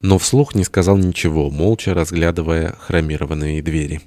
но вслух не сказал ничего, молча разглядывая хромированные двери.